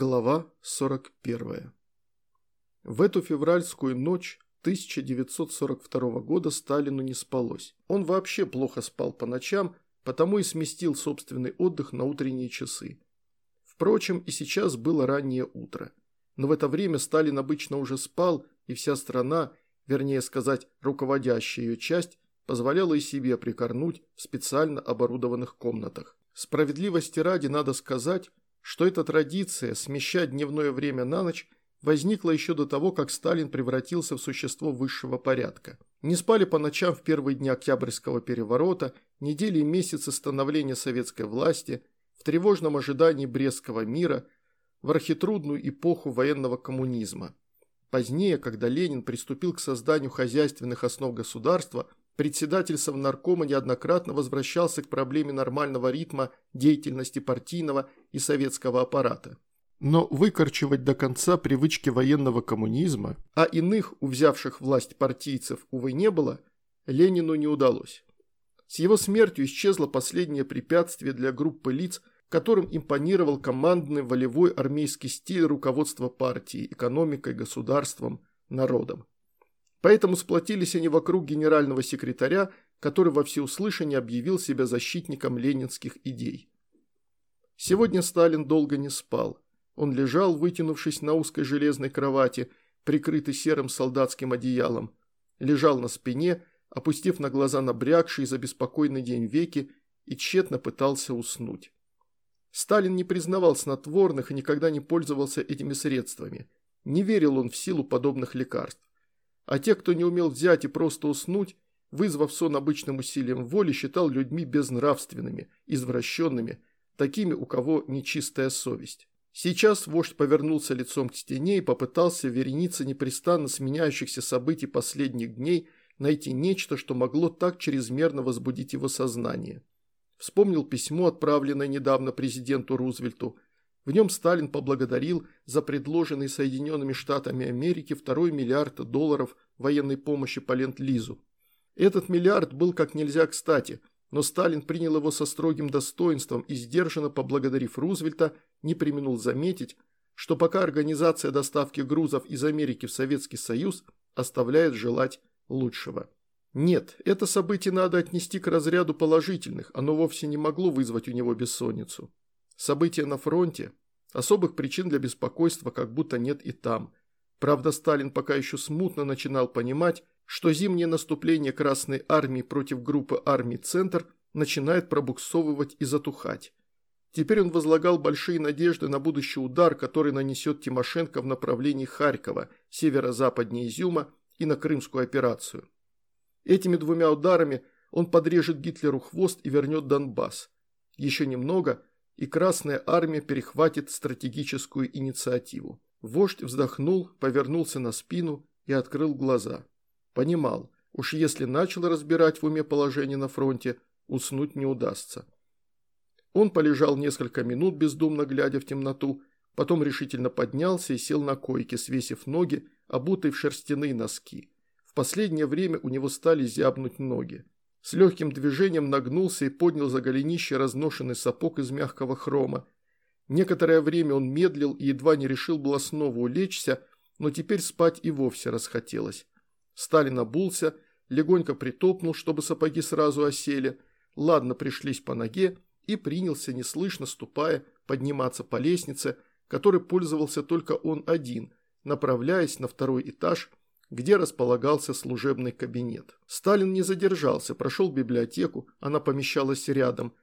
Глава 41. В эту февральскую ночь 1942 года Сталину не спалось. Он вообще плохо спал по ночам, потому и сместил собственный отдых на утренние часы. Впрочем, и сейчас было раннее утро. Но в это время Сталин обычно уже спал, и вся страна, вернее сказать, руководящая ее часть, позволяла и себе прикорнуть в специально оборудованных комнатах. Справедливости ради надо сказать, что эта традиция смещать дневное время на ночь возникла еще до того, как Сталин превратился в существо высшего порядка. Не спали по ночам в первые дни Октябрьского переворота, недели и месяцы становления советской власти, в тревожном ожидании Брестского мира, в архитрудную эпоху военного коммунизма. Позднее, когда Ленин приступил к созданию хозяйственных основ государства, председатель Совнаркома неоднократно возвращался к проблеме нормального ритма деятельности партийного и советского аппарата. Но выкорчевать до конца привычки военного коммунизма, а иных, у взявших власть партийцев, увы, не было, Ленину не удалось. С его смертью исчезло последнее препятствие для группы лиц, которым импонировал командный волевой армейский стиль руководства партией, экономикой, государством, народом. Поэтому сплотились они вокруг генерального секретаря, который во всеуслышание объявил себя защитником ленинских идей. Сегодня Сталин долго не спал. Он лежал, вытянувшись на узкой железной кровати, прикрытый серым солдатским одеялом. Лежал на спине, опустив на глаза набрякшие за беспокойный день веки, и тщетно пытался уснуть. Сталин не признавал снотворных и никогда не пользовался этими средствами. Не верил он в силу подобных лекарств. А те, кто не умел взять и просто уснуть, вызвав сон обычным усилием воли, считал людьми безнравственными, извращенными, такими, у кого нечистая совесть. Сейчас вождь повернулся лицом к стене и попытался в веренице непрестанно сменяющихся событий последних дней найти нечто, что могло так чрезмерно возбудить его сознание. Вспомнил письмо, отправленное недавно президенту Рузвельту – в нем Сталин поблагодарил за предложенный Соединенными Штатами Америки второй миллиард долларов военной помощи по Ленд-Лизу. Этот миллиард был как нельзя кстати, но Сталин принял его со строгим достоинством и сдержанно поблагодарив Рузвельта, не применул заметить, что пока организация доставки грузов из Америки в Советский Союз оставляет желать лучшего. Нет, это событие надо отнести к разряду положительных, оно вовсе не могло вызвать у него бессонницу. События на фронте. Особых причин для беспокойства как будто нет и там. Правда, Сталин пока еще смутно начинал понимать, что зимнее наступление Красной Армии против группы армий «Центр» начинает пробуксовывать и затухать. Теперь он возлагал большие надежды на будущий удар, который нанесет Тимошенко в направлении Харькова, северо-западнее Изюма и на Крымскую операцию. Этими двумя ударами он подрежет Гитлеру хвост и вернет Донбасс. Еще немного, и Красная Армия перехватит стратегическую инициативу. Вождь вздохнул, повернулся на спину и открыл глаза. Понимал, уж если начал разбирать в уме положение на фронте, уснуть не удастся. Он полежал несколько минут, бездумно глядя в темноту, потом решительно поднялся и сел на койке, свесив ноги, обутый в шерстяные носки. В последнее время у него стали зябнуть ноги. С легким движением нагнулся и поднял за голенище разношенный сапог из мягкого хрома. Некоторое время он медлил и едва не решил было снова улечься, но теперь спать и вовсе расхотелось. Сталин обулся, легонько притопнул, чтобы сапоги сразу осели, ладно пришлись по ноге и принялся, неслышно ступая, подниматься по лестнице, которой пользовался только он один, направляясь на второй этаж где располагался служебный кабинет. Сталин не задержался, прошел библиотеку, она помещалась рядом.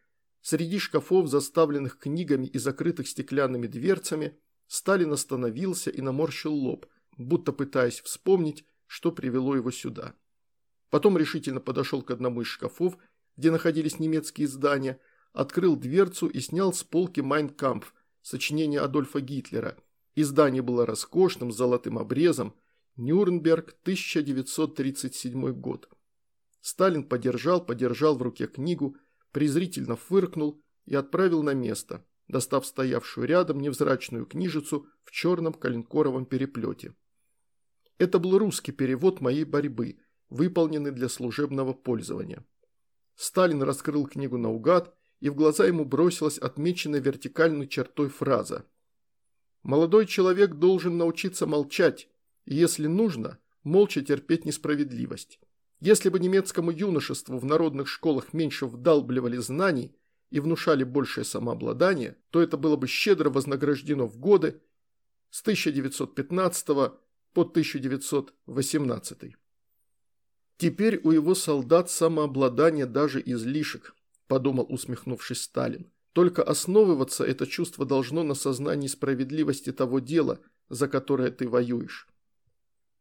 Среди шкафов, заставленных книгами и закрытых стеклянными дверцами, Сталин остановился и наморщил лоб, будто пытаясь вспомнить, что привело его сюда. Потом решительно подошел к одному из шкафов, где находились немецкие издания, открыл дверцу и снял с полки «Майн Кампф», сочинение Адольфа Гитлера. Издание было роскошным, с золотым обрезом, Нюрнберг, 1937 год. Сталин подержал, подержал в руке книгу, презрительно фыркнул и отправил на место, достав стоявшую рядом невзрачную книжицу в черном коленкоровом переплете. Это был русский перевод моей борьбы, выполненный для служебного пользования. Сталин раскрыл книгу наугад, и в глаза ему бросилась отмеченная вертикальной чертой фраза Молодой человек должен научиться молчать, и если нужно, молча терпеть несправедливость. Если бы немецкому юношеству в народных школах меньше вдалбливали знаний и внушали большее самообладание, то это было бы щедро вознаграждено в годы с 1915 по 1918. Теперь у его солдат самообладание даже излишек, подумал усмехнувшись Сталин. Только основываться это чувство должно на сознании справедливости того дела, за которое ты воюешь.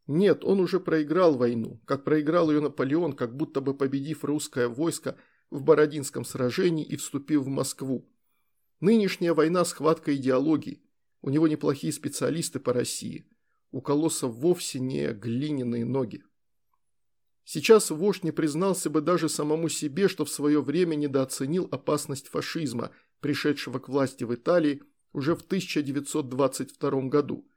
Нет, он уже проиграл войну, как проиграл ее Наполеон, как будто бы победив русское войско в Бородинском сражении и вступив в Москву. Нынешняя война – схватка идеологии. У него неплохие специалисты по России. У колосса вовсе не глиняные ноги. Сейчас вождь не признался бы даже самому себе, что в свое время недооценил опасность фашизма, пришедшего к власти в Италии уже в 1922 году.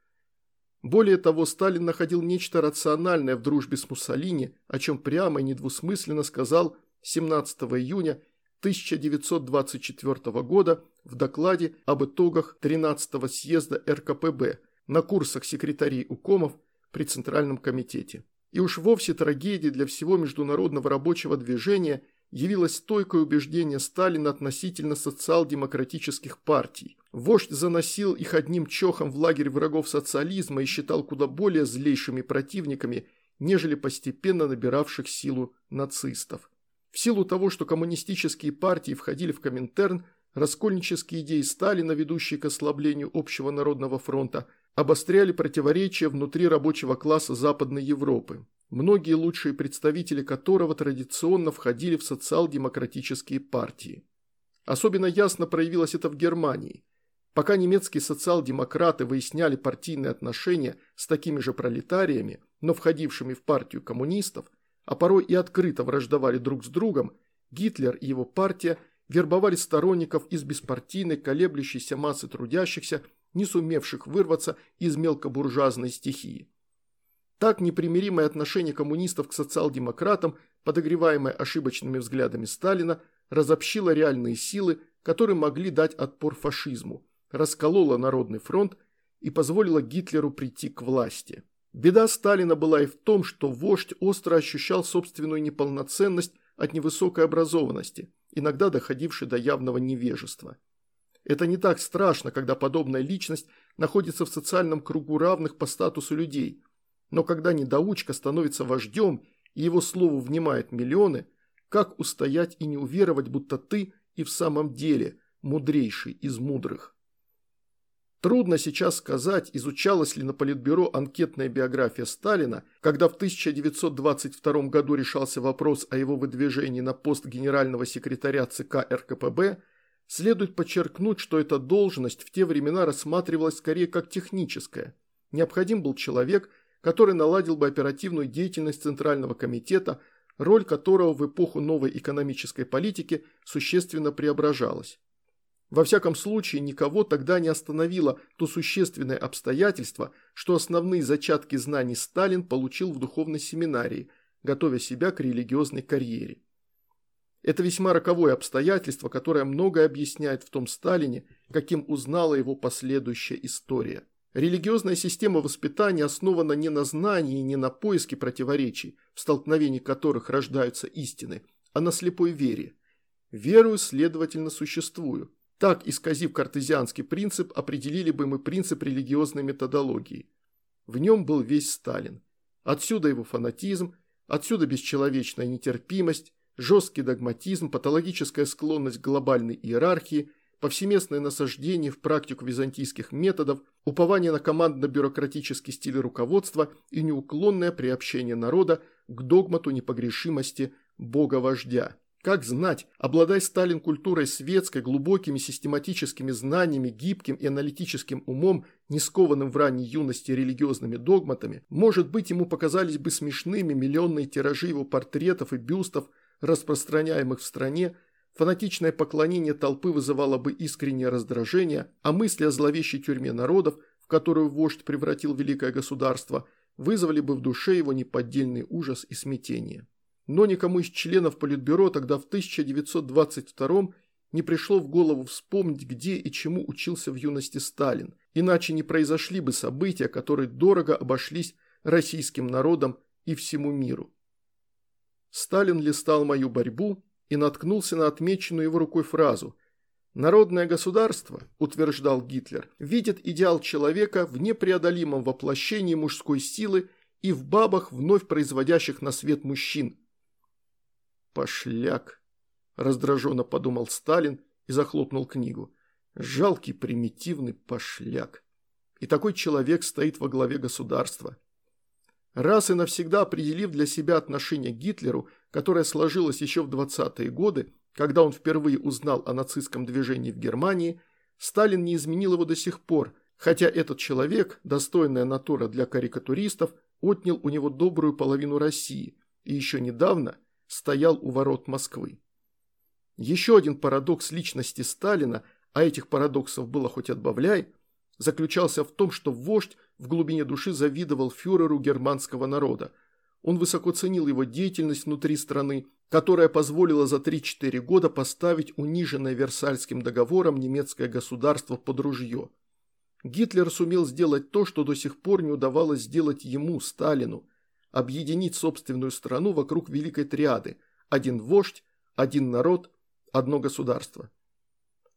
Более того, Сталин находил нечто рациональное в дружбе с Муссолини, о чем прямо и недвусмысленно сказал 17 июня 1924 года в докладе об итогах 13-го съезда РКПБ на курсах секретарей УКОМов при Центральном комитете. И уж вовсе трагедией для всего международного рабочего движения явилось стойкое убеждение Сталина относительно социал-демократических партий. Вождь заносил их одним чохом в лагерь врагов социализма и считал куда более злейшими противниками, нежели постепенно набиравших силу нацистов. В силу того, что коммунистические партии входили в Коминтерн, раскольнические идеи Сталина, ведущие к ослаблению общего народного фронта, обостряли противоречия внутри рабочего класса Западной Европы, многие лучшие представители которого традиционно входили в социал-демократические партии. Особенно ясно проявилось это в Германии. Пока немецкие социал-демократы выясняли партийные отношения с такими же пролетариями, но входившими в партию коммунистов, а порой и открыто враждовали друг с другом, Гитлер и его партия вербовали сторонников из беспартийной колеблющейся массы трудящихся не сумевших вырваться из мелкобуржуазной стихии. Так непримиримое отношение коммунистов к социал-демократам, подогреваемое ошибочными взглядами Сталина, разобщило реальные силы, которые могли дать отпор фашизму, раскололо Народный фронт и позволило Гитлеру прийти к власти. Беда Сталина была и в том, что вождь остро ощущал собственную неполноценность от невысокой образованности, иногда доходившей до явного невежества. Это не так страшно, когда подобная личность находится в социальном кругу равных по статусу людей. Но когда недоучка становится вождем и его слову внимают миллионы, как устоять и не уверовать, будто ты и в самом деле мудрейший из мудрых? Трудно сейчас сказать, изучалась ли на Политбюро анкетная биография Сталина, когда в 1922 году решался вопрос о его выдвижении на пост генерального секретаря ЦК РКПБ – Следует подчеркнуть, что эта должность в те времена рассматривалась скорее как техническая. Необходим был человек, который наладил бы оперативную деятельность Центрального комитета, роль которого в эпоху новой экономической политики существенно преображалась. Во всяком случае, никого тогда не остановило то существенное обстоятельство, что основные зачатки знаний Сталин получил в духовной семинарии, готовя себя к религиозной карьере. Это весьма роковое обстоятельство, которое многое объясняет в том Сталине, каким узнала его последующая история. Религиозная система воспитания основана не на знании не на поиске противоречий, в столкновении которых рождаются истины, а на слепой вере. Верую, следовательно, существую. Так, исказив картезианский принцип, определили бы мы принцип религиозной методологии. В нем был весь Сталин. Отсюда его фанатизм, отсюда бесчеловечная нетерпимость, жесткий догматизм, патологическая склонность к глобальной иерархии, повсеместное насаждение в практику византийских методов, упование на командно-бюрократический стиль руководства и неуклонное приобщение народа к догмату непогрешимости бога-вождя. Как знать, обладая Сталин культурой светской, глубокими систематическими знаниями, гибким и аналитическим умом, не скованным в ранней юности религиозными догматами, может быть, ему показались бы смешными миллионные тиражи его портретов и бюстов, распространяемых в стране, фанатичное поклонение толпы вызывало бы искреннее раздражение, а мысли о зловещей тюрьме народов, в которую вождь превратил великое государство, вызвали бы в душе его неподдельный ужас и смятение. Но никому из членов Политбюро тогда в 1922 не пришло в голову вспомнить, где и чему учился в юности Сталин, иначе не произошли бы события, которые дорого обошлись российским народом и всему миру. Сталин листал мою борьбу и наткнулся на отмеченную его рукой фразу «Народное государство», – утверждал Гитлер, – видит идеал человека в непреодолимом воплощении мужской силы и в бабах, вновь производящих на свет мужчин. «Пошляк», – раздраженно подумал Сталин и захлопнул книгу. «Жалкий примитивный пошляк. И такой человек стоит во главе государства». Раз и навсегда определив для себя отношение к Гитлеру, которое сложилось еще в 20-е годы, когда он впервые узнал о нацистском движении в Германии, Сталин не изменил его до сих пор, хотя этот человек, достойная натура для карикатуристов, отнял у него добрую половину России и еще недавно стоял у ворот Москвы. Еще один парадокс личности Сталина, а этих парадоксов было хоть отбавляй, заключался в том, что вождь в глубине души завидовал фюреру германского народа. Он высоко ценил его деятельность внутри страны, которая позволила за 3-4 года поставить униженное Версальским договором немецкое государство под ружье. Гитлер сумел сделать то, что до сих пор не удавалось сделать ему, Сталину – объединить собственную страну вокруг Великой Триады – один вождь, один народ, одно государство.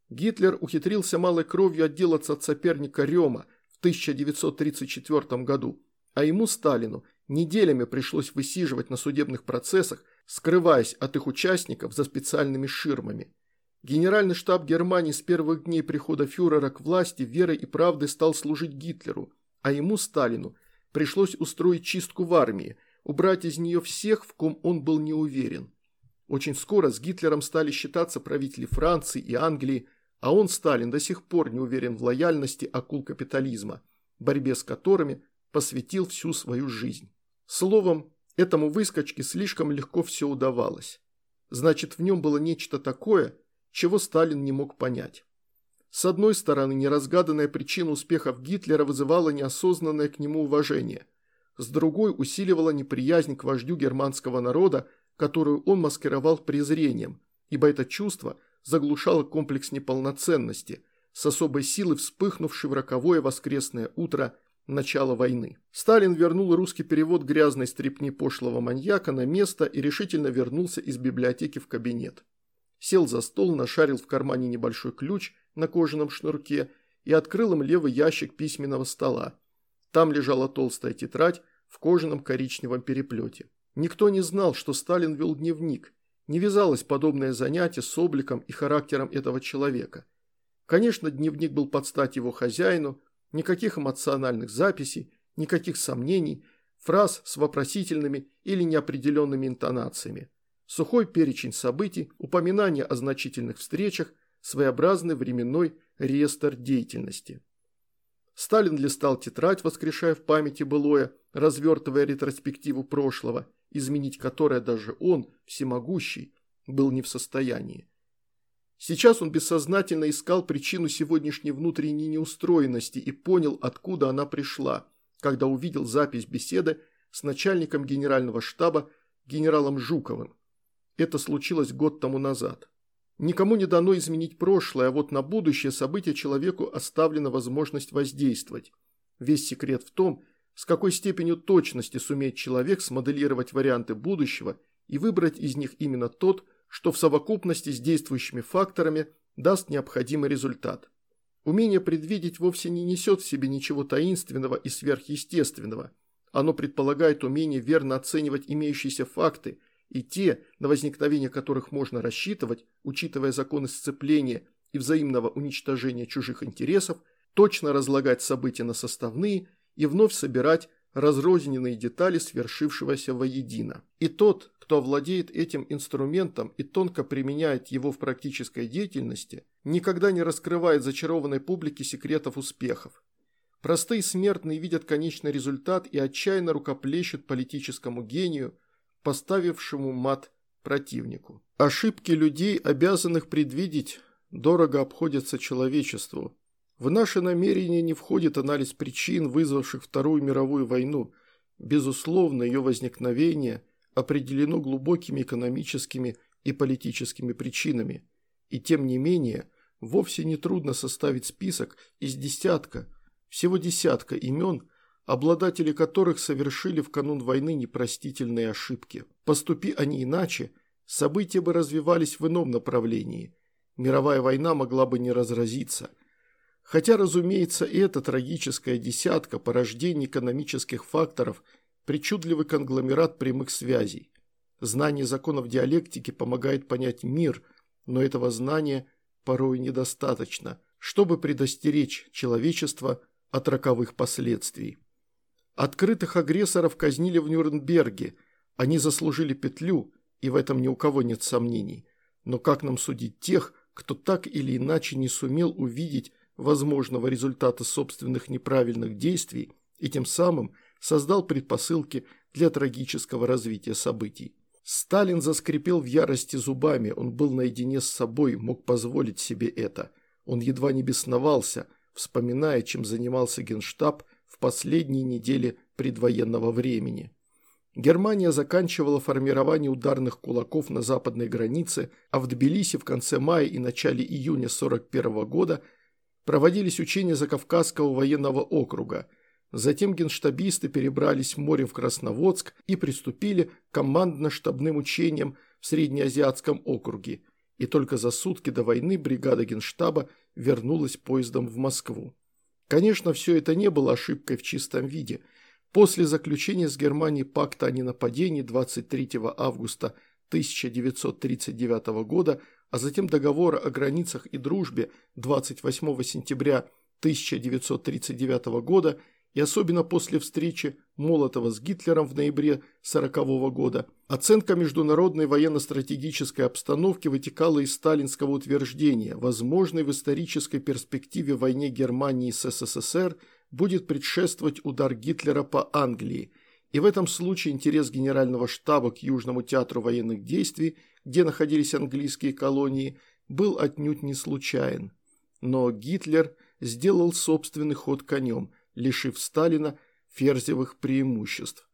Гитлер ухитрился малой кровью отделаться от соперника Рема – 1934 году, а ему, Сталину, неделями пришлось высиживать на судебных процессах, скрываясь от их участников за специальными ширмами. Генеральный штаб Германии с первых дней прихода фюрера к власти верой и правдой стал служить Гитлеру, а ему, Сталину, пришлось устроить чистку в армии, убрать из нее всех, в ком он был не уверен. Очень скоро с Гитлером стали считаться правители Франции и Англии, а он, Сталин, до сих пор не уверен в лояльности акул капитализма, борьбе с которыми посвятил всю свою жизнь. Словом, этому выскочке слишком легко все удавалось. Значит, в нем было нечто такое, чего Сталин не мог понять. С одной стороны, неразгаданная причина успехов Гитлера вызывала неосознанное к нему уважение. С другой усиливала неприязнь к вождю германского народа, которую он маскировал презрением, ибо это чувство – заглушала комплекс неполноценности, с особой силой вспыхнувший в роковое воскресное утро начала войны. Сталин вернул русский перевод грязной стрипни пошлого маньяка на место и решительно вернулся из библиотеки в кабинет. Сел за стол, нашарил в кармане небольшой ключ на кожаном шнурке и открыл им левый ящик письменного стола. Там лежала толстая тетрадь в кожаном коричневом переплете. Никто не знал, что Сталин вел дневник – не вязалось подобное занятие с обликом и характером этого человека. Конечно, дневник был под стать его хозяину, никаких эмоциональных записей, никаких сомнений, фраз с вопросительными или неопределенными интонациями. Сухой перечень событий, упоминания о значительных встречах, своеобразный временной реестр деятельности. Сталин листал тетрадь, воскрешая в памяти былое, развертывая ретроспективу прошлого – изменить которое даже он, всемогущий, был не в состоянии. Сейчас он бессознательно искал причину сегодняшней внутренней неустроенности и понял, откуда она пришла, когда увидел запись беседы с начальником генерального штаба генералом Жуковым. Это случилось год тому назад. Никому не дано изменить прошлое, а вот на будущее события человеку оставлена возможность воздействовать. Весь секрет в том, с какой степенью точности сумеет человек смоделировать варианты будущего и выбрать из них именно тот, что в совокупности с действующими факторами даст необходимый результат. Умение предвидеть вовсе не несет в себе ничего таинственного и сверхъестественного. Оно предполагает умение верно оценивать имеющиеся факты и те, на возникновение которых можно рассчитывать, учитывая законы сцепления и взаимного уничтожения чужих интересов, точно разлагать события на составные – и вновь собирать разрозненные детали свершившегося воедино. И тот, кто владеет этим инструментом и тонко применяет его в практической деятельности, никогда не раскрывает зачарованной публике секретов успехов. Простые смертные видят конечный результат и отчаянно рукоплещут политическому гению, поставившему мат противнику. Ошибки людей, обязанных предвидеть, дорого обходятся человечеству, в наше намерение не входит анализ причин, вызвавших Вторую мировую войну. Безусловно, ее возникновение определено глубокими экономическими и политическими причинами. И тем не менее, вовсе не трудно составить список из десятка, всего десятка имен, обладатели которых совершили в канун войны непростительные ошибки. Поступи они иначе, события бы развивались в ином направлении. Мировая война могла бы не разразиться. Хотя, разумеется, и эта трагическая десятка порождений экономических факторов – причудливый конгломерат прямых связей. Знание законов диалектики помогает понять мир, но этого знания порой недостаточно, чтобы предостеречь человечество от роковых последствий. Открытых агрессоров казнили в Нюрнберге, они заслужили петлю, и в этом ни у кого нет сомнений. Но как нам судить тех, кто так или иначе не сумел увидеть возможного результата собственных неправильных действий и тем самым создал предпосылки для трагического развития событий? Сталин заскрипел в ярости зубами, он был наедине с собой, мог позволить себе это. Он едва не бесновался, вспоминая, чем занимался генштаб в последние недели предвоенного времени. Германия заканчивала формирование ударных кулаков на западной границе, а в Тбилиси в конце мая и начале июня 1941 года проводились учения Закавказского военного округа – Затем генштабисты перебрались морем в Красноводск и приступили к командно-штабным учениям в Среднеазиатском округе. И только за сутки до войны бригада генштаба вернулась поездом в Москву. Конечно, все это не было ошибкой в чистом виде. После заключения с Германией пакта о ненападении 23 августа 1939 года, а затем договора о границах и дружбе 28 сентября 1939 года – и особенно после встречи Молотова с Гитлером в ноябре 1940 года, оценка международной военно-стратегической обстановки вытекала из сталинского утверждения, возможной в исторической перспективе войне Германии с СССР будет предшествовать удар Гитлера по Англии, и в этом случае интерес Генерального штаба к Южному театру военных действий, где находились английские колонии, был отнюдь не случайен. Но Гитлер сделал собственный ход конем – лишив Сталина ферзевых преимуществ.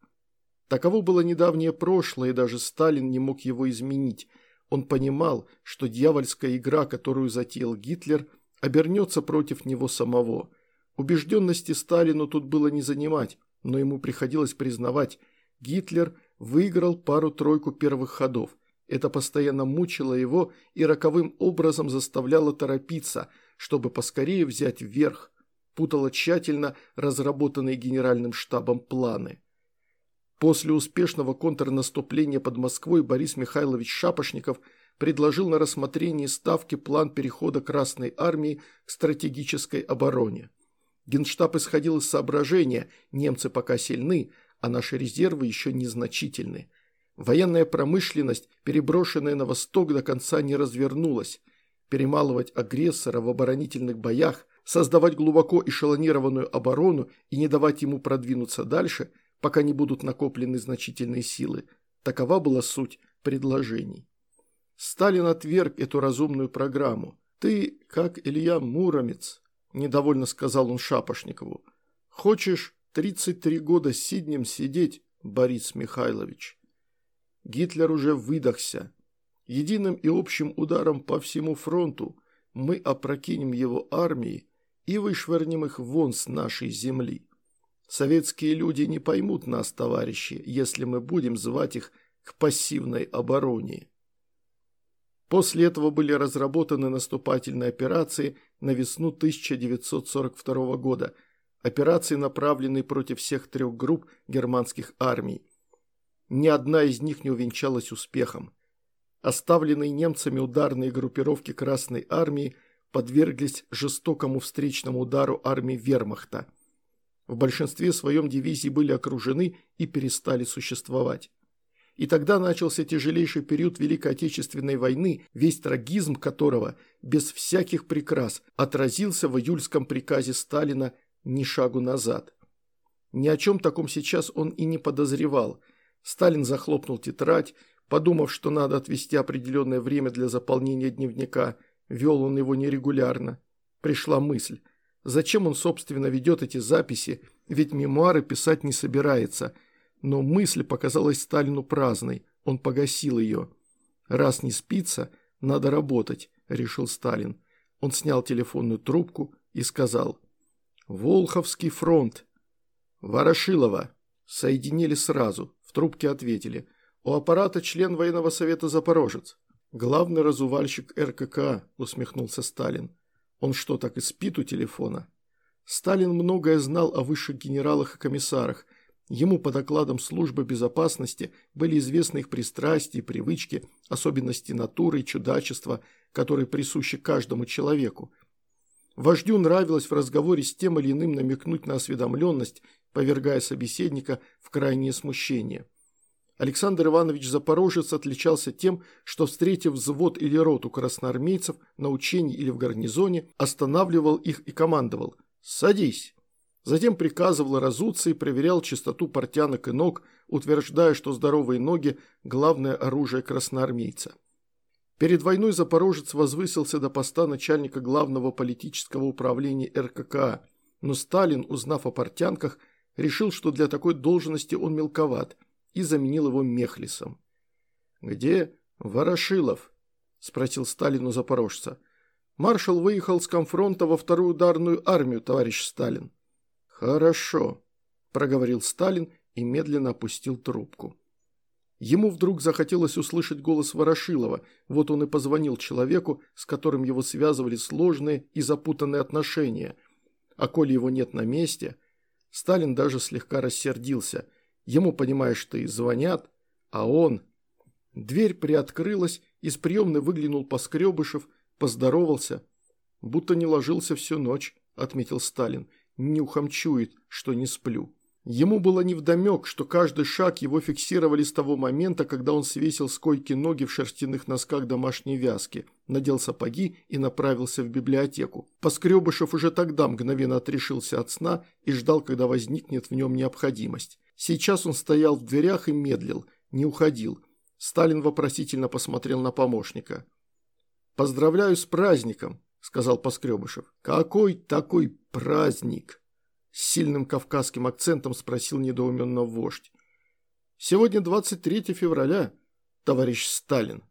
Таково было недавнее прошлое, и даже Сталин не мог его изменить. Он понимал, что дьявольская игра, которую затеял Гитлер, обернется против него самого. Убежденности Сталину тут было не занимать, но ему приходилось признавать, Гитлер выиграл пару-тройку первых ходов. Это постоянно мучило его и роковым образом заставляло торопиться, чтобы поскорее взять верх – путала тщательно разработанные генеральным штабом планы. После успешного контрнаступления под Москвой Борис Михайлович Шапошников предложил на рассмотрение ставки план перехода Красной Армии к стратегической обороне. Генштаб исходил из соображения «немцы пока сильны, а наши резервы еще незначительны». Военная промышленность, переброшенная на восток, до конца не развернулась. Перемалывать агрессора в оборонительных боях создавать глубоко эшелонированную оборону и не давать ему продвинуться дальше, пока не будут накоплены значительные силы. Такова была суть предложений. Сталин отверг эту разумную программу. «Ты, как Илья Муромец», – недовольно сказал он Шапошникову, – «хочешь 33 года сиднем сидеть, Борис Михайлович?» Гитлер уже выдохся. Единым и общим ударом по всему фронту мы опрокинем его армии и вышвырнем их вон с нашей земли. Советские люди не поймут нас, товарищи, если мы будем звать их к пассивной обороне. После этого были разработаны наступательные операции на весну 1942 года, операции, направленные против всех трех групп германских армий. Ни одна из них не увенчалась успехом. Оставленные немцами ударные группировки Красной армии – подверглись жестокому встречному удару армии вермахта. В большинстве своем дивизии были окружены и перестали существовать. И тогда начался тяжелейший период Великой Отечественной войны, весь трагизм которого, без всяких прикрас, отразился в июльском приказе Сталина «ни шагу назад». Ни о чем таком сейчас он и не подозревал. Сталин захлопнул тетрадь, подумав, что надо отвести определенное время для заполнения дневника – Вел он его нерегулярно. Пришла мысль. Зачем он, собственно, ведет эти записи, ведь мемуары писать не собирается. Но мысль показалась Сталину праздной, он погасил ее. Раз не спится, надо работать. – решил Сталин. Он снял телефонную трубку и сказал «Волховский фронт». «Ворошилова». Соединили сразу. В трубке ответили. «У аппарата член военного совета «Запорожец». «Главный разувальщик РКК», – усмехнулся Сталин. «Он что, так и спит у телефона?» Сталин многое знал о высших генералах и комиссарах. Ему по докладам службы безопасности были известны их пристрастия, привычки, особенности натуры и чудачества, которые присущи каждому человеку. Вождю нравилось в разговоре с тем или иным намекнуть на осведомленность, повергая собеседника в крайнее смущение. Александр Иванович Запорожец отличался тем, что, встретив взвод или роту красноармейцев на учении или в гарнизоне, останавливал их и командовал – «Садись!» Затем приказывал разуться и проверял чистоту портянок и ног, утверждая, что здоровые ноги – главное оружие красноармейца. Перед войной Запорожец возвысился до поста начальника главного политического управления РККА, но Сталин, узнав о портянках, решил, что для такой должности он мелковат, и заменил его Мехлисом. «Где Ворошилов?» – спросил Сталин у запорожца. Маршал выехал с конфронта во вторую ударную армию, товарищ Сталин. Хорошо, проговорил Сталин и медленно опустил трубку. Ему вдруг захотелось услышать голос Ворошилова, вот он и позвонил человеку, с которым его связывали сложные и запутанные отношения. А коли его нет на месте, Сталин даже слегка рассердился. Ему, понимаешь, и звонят, а он... Дверь приоткрылась, из приемной выглянул Поскребышев, Поздоровался. Будто не ложился всю ночь, отметил Сталин. Нюхом чует, что не сплю. Ему было невдомек, что каждый шаг его фиксировали с того момента, когда он свесил с койки ноги в шерстяных носках домашней вязки, надел сапоги и направился в библиотеку. Поскребышев уже тогда мгновенно отрешился от сна и ждал, когда возникнет в нем необходимость. Сейчас он стоял в дверях и медлил, не уходил. Сталин вопросительно посмотрел на помощника. «Поздравляю с праздником», – сказал Поскребышев. «Какой такой праздник?» С сильным кавказским акцентом спросил недоуменно вождь. «Сегодня 23 февраля, товарищ Сталин».